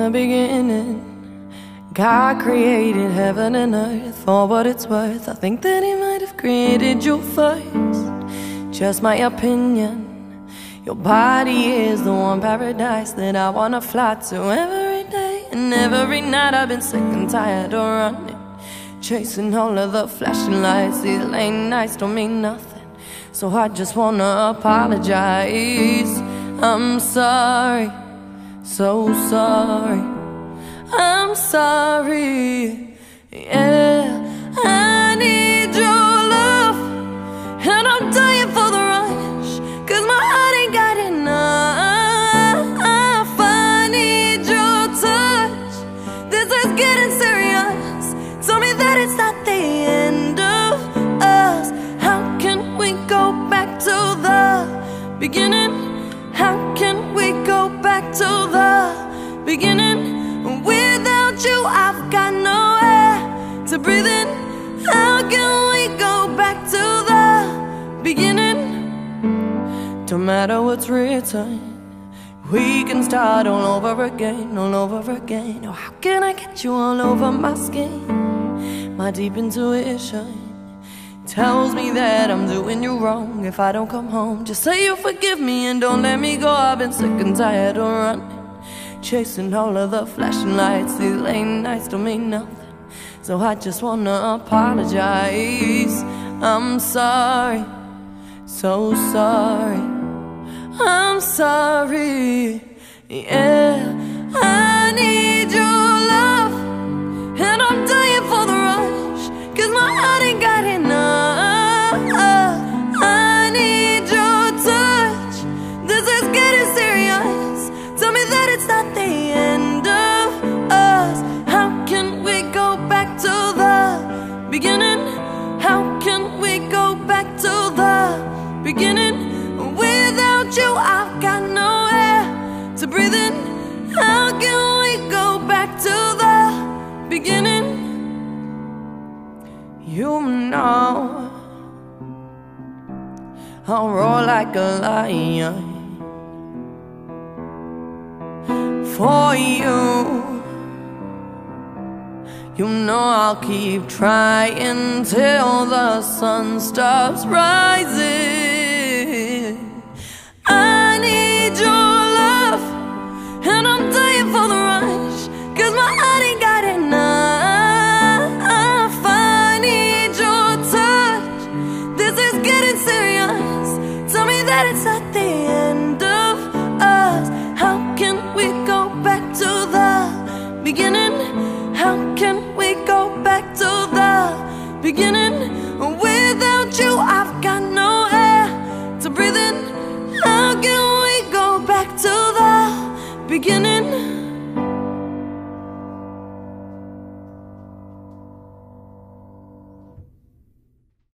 the beginning. God created heaven and earth for what it's worth. I think that He might have created you first. Just my opinion. Your body is the one paradise that I wanna fly to every day and every night. I've been sick and tired of running, chasing all of the flashing lights. These late nights don't mean nothing, so I just wanna apologize. I'm sorry, so sorry. I'm sorry. Yeah, I need your love, and I'm dying for the rush, cause my heart ain't got enough. I need your touch. This is getting serious. Tell me that it's not the end of us. How can we go back to the beginning? How can we back to the beginning? Without you, I've got nowhere to breathe in. How can we go back to the beginning? Don't matter what's written, we can start all over again, all over again. Oh, how can I get you all over my skin? My deep intuition tells me that I'm doing you wrong if I don't come home. Just say you forgive me and don't let me go. I've been sick and tired of running. Chasing all of the flashing lights, these late nights don't mean nothing. So I just wanna apologize. I'm sorry, so sorry. I'm sorry, yeah. Beginning? How can we go back to the beginning? Without you, I've got nowhere to breathe in. How can we go back to the beginning? You know, I'll roar like a lion for you. You know I'll keep trying till the sun stops rising. I need your love, and I'm dying for the rush, cause my heart ain't got enough. I need your touch, this is getting serious. Tell me that it's not the end beginning?